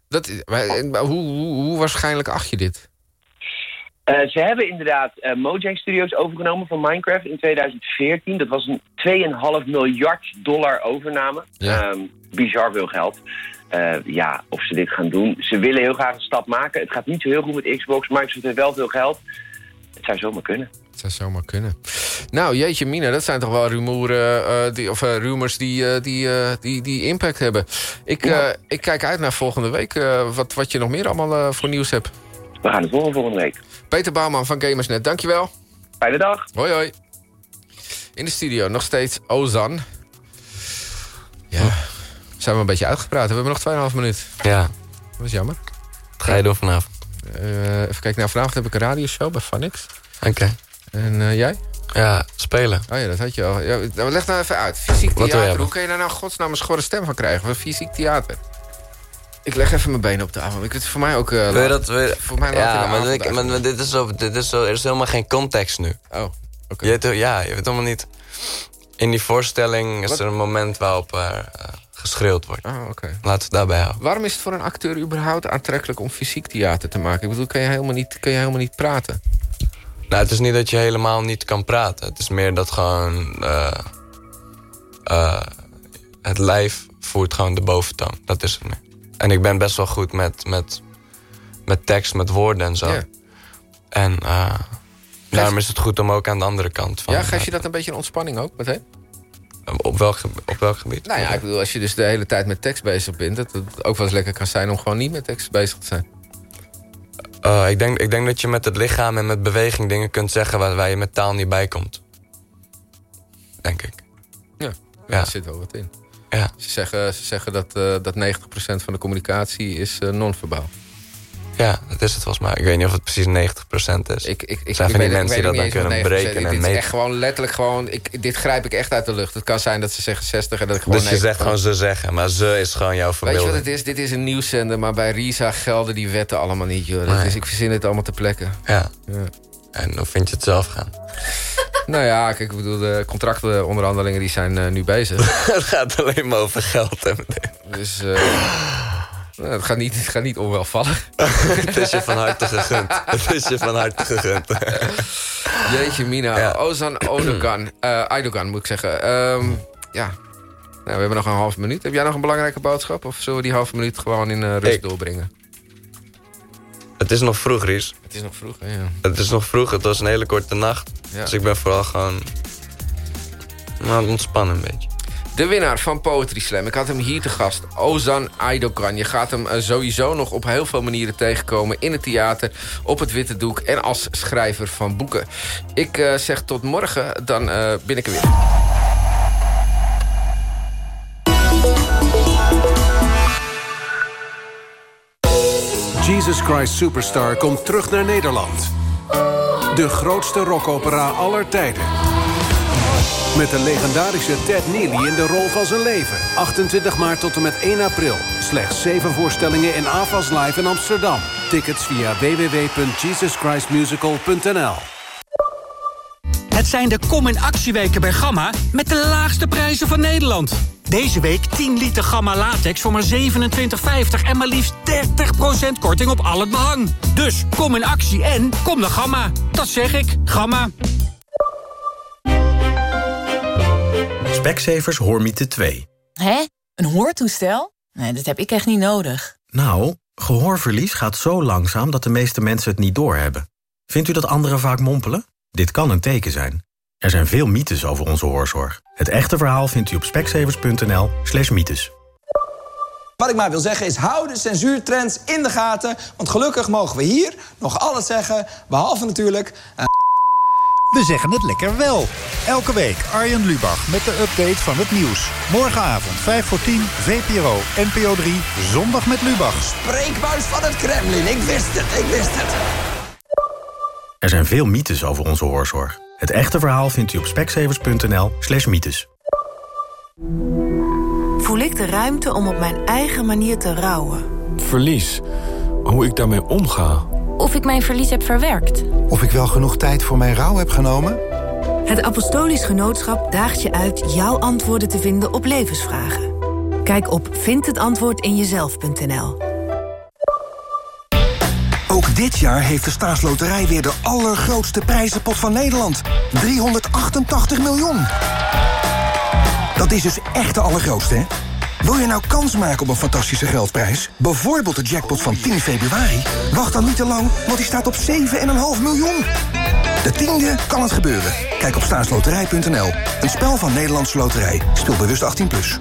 Dat, maar hoe, hoe, hoe waarschijnlijk acht je dit? Eh, ze hebben inderdaad eh, Mojang Studios overgenomen van Minecraft in 2014. Dat was een 2,5 miljard dollar overname. Ehm, bizar veel geld. Eh, ja, of ze dit gaan doen. Ze willen heel graag een stap maken. Het gaat niet zo heel goed met Xbox. Microsoft heeft wel veel geld. Het zou zomaar kunnen. Het zou zomaar kunnen. Nou, jeetje mina, dat zijn toch wel rumoeren, eh, die, of, rumors die, die, die, die impact hebben. Ik, ik kijk uit naar volgende week. wat, wat je nog meer allemaal voor nieuws hebt. We gaan het volgende week. Peter Bouwman van Gamersnet, dankjewel. Fijne dag. Hoi, hoi. In de studio nog steeds Ozan. Ja, zijn we een beetje uitgepraat. We hebben nog 2,5 minuut. Ja. Dat is jammer. Wat ga je doen vanavond? Eh, even kijken, nou, vanavond heb ik een radioshow bij Vanix. Oké. En eh, jij? Ja, spelen. Oh ja, dat had je al. Ja, nou, leg nou even uit. Fysiek Wat theater, hoe kun je daar nou godsnaam een schorre stem van krijgen? Fysiek theater. Ik leg even mijn benen op tafel. Ik, het voor mij ook... Wil je dat? Wil je- Voor mij ja, de maar, avond ik- maar, dit, is zo, dit is zo... Er is helemaal geen context nu. Oh, oké. Je weet, ja, je weet helemaal niet... In die voorstelling is Wat? er een moment waarop er eh, geschreeuwd wordt. Oh, oké. Laten we het daarbij houden. Waarom is het voor een acteur überhaupt aantrekkelijk om fysiek theater te maken? Ik bedoel, kun je helemaal niet, kun je helemaal niet praten? Nou, het is niet dat je helemaal niet kan praten. Het is meer dat gewoon... eh, het lijf voert gewoon de boventoon. Dat is het meer. En ik ben best wel goed met, met, met tekst, met woorden en zo. Ja. En eh, daarom is het goed om ook aan de andere kant van... ja, geef je dat een beetje een ontspanning ook meteen? Op welk, op welk gebied? Nou ja, ik bedoel, als je dus de hele tijd met tekst bezig bent... dat het ook wel eens lekker kan zijn om gewoon niet met tekst bezig te zijn. Eh, ik, denk, ik denk dat je met het lichaam en met beweging dingen kunt zeggen... waar, waar je met taal niet bij komt. Denk ik. Ja, Ja. daar zit wel wat in. Ja. Ze zeggen, ze zeggen dat, eh dat 90% van de communicatie is eh, non-verbaal. Ja, dat is het volgens mij. Ik weet niet of het precies 90% is. Ik, ik, ik, zijn van die mensen die dat dan kunnen eens of het 90% breken en Dit is meten. echt gewoon letterlijk gewoon... Ik, dit grijp ik echt uit de lucht. Het kan zijn dat ze zeggen 60 en dat ik gewoon... Dus je 90% zegt gewoon ze zeggen, maar ze is gewoon jouw Weet je verbeelding. wat het is? Dit is een nieuwszender, maar bij Risa gelden die wetten allemaal niet, joh. Dat Nee. is, ik verzin het allemaal ter plekke. Ja. Ja. En hoe vind je het zelf gaan? Nou ja, kijk, ik bedoel, de contractonderhandelingen die zijn eh, nu bezig. het gaat alleen maar over geld. Hè. Dus eh, nou, het, gaat niet, het gaat niet onwelvallig. het is je van harte gegund. Het is je van harte gegund. Jeetje mina, Ozan Odogan. eh Aydogan moet ik zeggen. Ehm, ja, nou, we hebben nog een half minuut. Heb jij nog een belangrijke boodschap? Of zullen we die halve minuut gewoon in rust Ik- doorbrengen? Het is nog vroeg, Ries. Het is nog vroeg, hè? Ja. Het is nog vroeg, het was een hele korte nacht. Ja. Dus ik ben vooral gewoon... Nou, ontspannen een beetje. De winnaar van Poetry Slam. Ik had hem hier te gast. Ozan Aydogan. Je gaat hem eh, sowieso nog op heel veel manieren tegenkomen. In het theater, op het witte doek en als schrijver van boeken. Ik uh, zeg tot morgen, dan uh, ben ik er weer. Jesus Christ Superstar komt terug naar Nederland. De grootste rockopera aller tijden. Met de legendarische Ted Neely in de rol van zijn leven. 28 maart tot en met 1 april. Slechts 7 voorstellingen in AFAS Live in Amsterdam. Tickets via www.jesuschristmusical.nl Het zijn de Kom in Actieweken bij Gamma met de laagste prijzen van Nederland. Deze week 10 liter Gamma latex voor maar 27,50 en maar liefst 30% korting op al het behang. Dus kom in actie en kom naar Gamma. Dat zeg ik, Gamma. Specsavers Hoormiete 2. Hè? Een hoortoestel? Nee, dat heb ik echt niet nodig. Nou, gehoorverlies gaat zo langzaam dat de meeste mensen het niet doorhebben. Vindt u dat anderen vaak mompelen? Dit kan een teken zijn. Er zijn veel mythes over onze hoorzorg. Het echte verhaal vindt u op specsavers.nl slash mythes. Wat ik maar wil zeggen is, hou de censuurtrends in de gaten... want gelukkig mogen we hier nog alles zeggen, behalve natuurlijk... Uh... We zeggen het lekker wel. Elke week Arjen Lubach met de update van het nieuws. Morgenavond 5 voor 10, VPRO, NPO 3, Zondag met Lubach. Spreekbuis van het Kremlin, ik wist het, ik wist het. Er zijn veel mythes over onze hoorzorg. Het echte verhaal vindt u op speksevers.nl slash mythes. Voel ik de ruimte om op mijn eigen manier te rouwen? Verlies. Hoe ik daarmee omga. Of ik mijn verlies heb verwerkt. Of ik wel genoeg tijd voor mijn rouw heb genomen. Het Apostolisch Genootschap daagt je uit jouw antwoorden te vinden op levensvragen. Kijk op vindhetamwoordinjezelf.nl Ook dit jaar heeft de staatsloterij weer de allergrootste prijzenpot van Nederland. 388 miljoen. Dat is dus echt de allergrootste, hè? Wil je nou kans maken op een fantastische geldprijs? Bijvoorbeeld de jackpot van 10 februari? Wacht dan niet te lang, want die staat op 7,5 miljoen. De tiende kan het gebeuren. Kijk op staatsloterij.nl. Een spel van Nederlandse Loterij. Speel bewust 18+. Plus.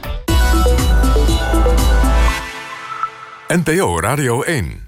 NPO Radio 1